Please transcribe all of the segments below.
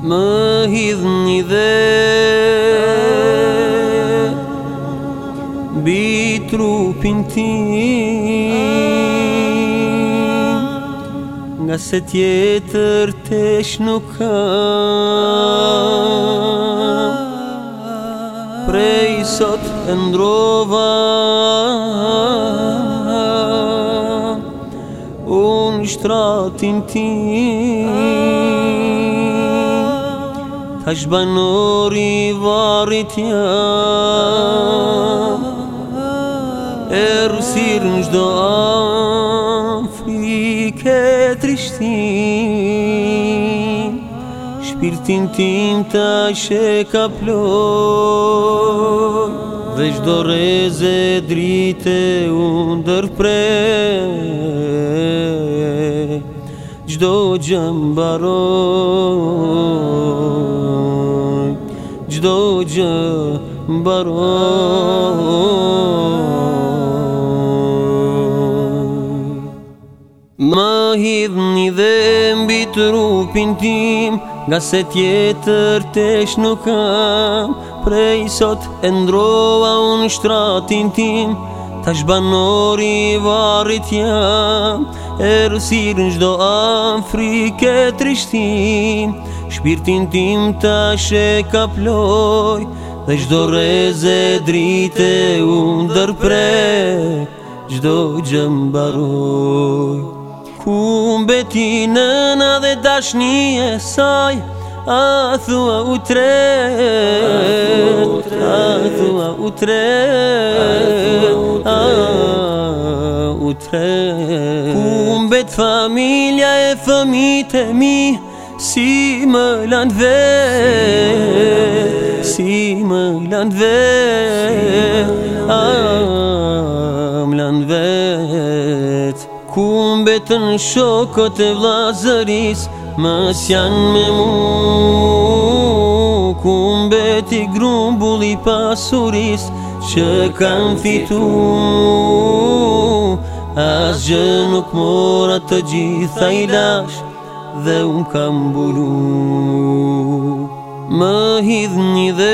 Më hidhni dhe Bi trupin ti Nga se tjetër tesh nuk ka Prej sot e ndrova Unë shtratin tim Asht banor i vari E rusir n'gjdo am frike trishtin Shpirtin tim t'ashe ka ploj Dhe gjdo reze drite undër dërpre Gjdo gjemë baroj hoca baro Ma hidhni dhe mbi të rupin tim Nga se tjetër tesh nuk kam Prej sot e ndrova unë shtratin tim Ta është banori i varit jam E rësirën gjdo Afrike trishtin Shpirtin tim ta she kaploj Dhe gjdo reze drite unë dërpre Gjdo gjëmbaroj Ku mbeti nëna dhe dashni e saj A thua utre a thua u tret, a thua u tret tre Kum bet familja e fëmit e mi Si më land Si më land ve A më land Kum bet në shokot e vlazëris Më s'janë me mu Kum bet i grumbull i pasuris Që kanë fitu Asgjë nuk mora të gjitha i lash Dhe unë kam bulu Më hidhni dhe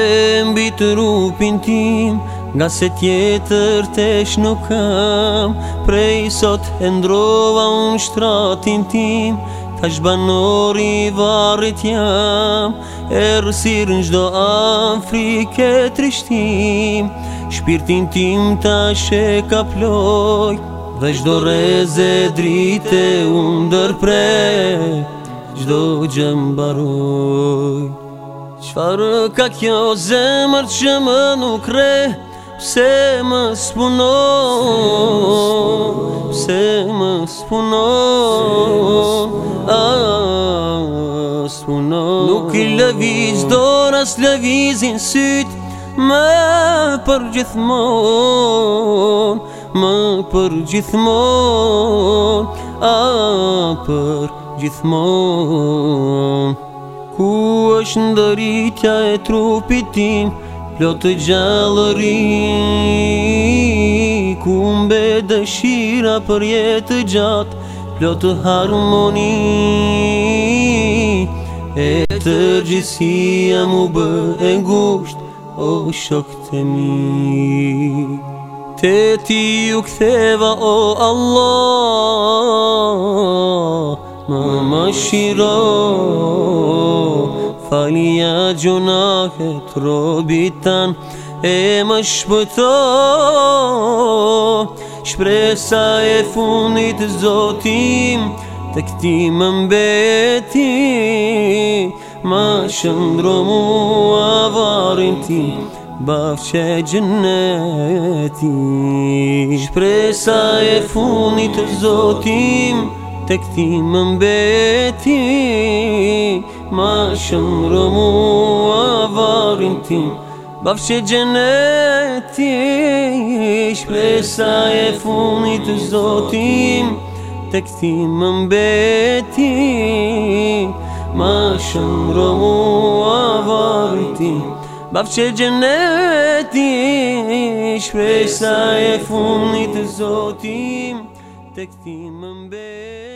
mbi të rupin tim Nga se tjetër tesh nuk kam Prej sot e ndrova unë shtratin tim Tash banori varit jam Erësir në do Afrike trishtim Shpirtin tim tash e ka ploj Dhe gjdo reze drite unë dërpre Gjdo gjemë baroj Qfarë ka kjo zemër që më nuk re Pse më spuno Pse më spuno Nuk i lëviz dorë as lëvizin syt Më për gjithmonë më për gjithmon, a për gjithmon. Ku është ndëritja e trupit tim, plotë të gjallërin, ku mbe dëshira për jetë gjatë, plotë harmonin, e të gjithësia mu bë e ngusht, o shok të mi. Te ti u ktheva o Allah Ma ma shiro Falia gjunahet robitan E ma shpëto Shpresa e funit zotim Të këti më mbeti Ma shëndro mu avarin tim Baf që gjëneti Shpresa e funit të zotim Të këti më mbeti Ma shëmë rëmu avarin tim Baf që gjëneti Shpresa e funit të zotim Të këti më mbeti Ma shëmë rëmu avarin tim Baf qe gjenetisht Shpesa e fundit zotim Tek ti më mbet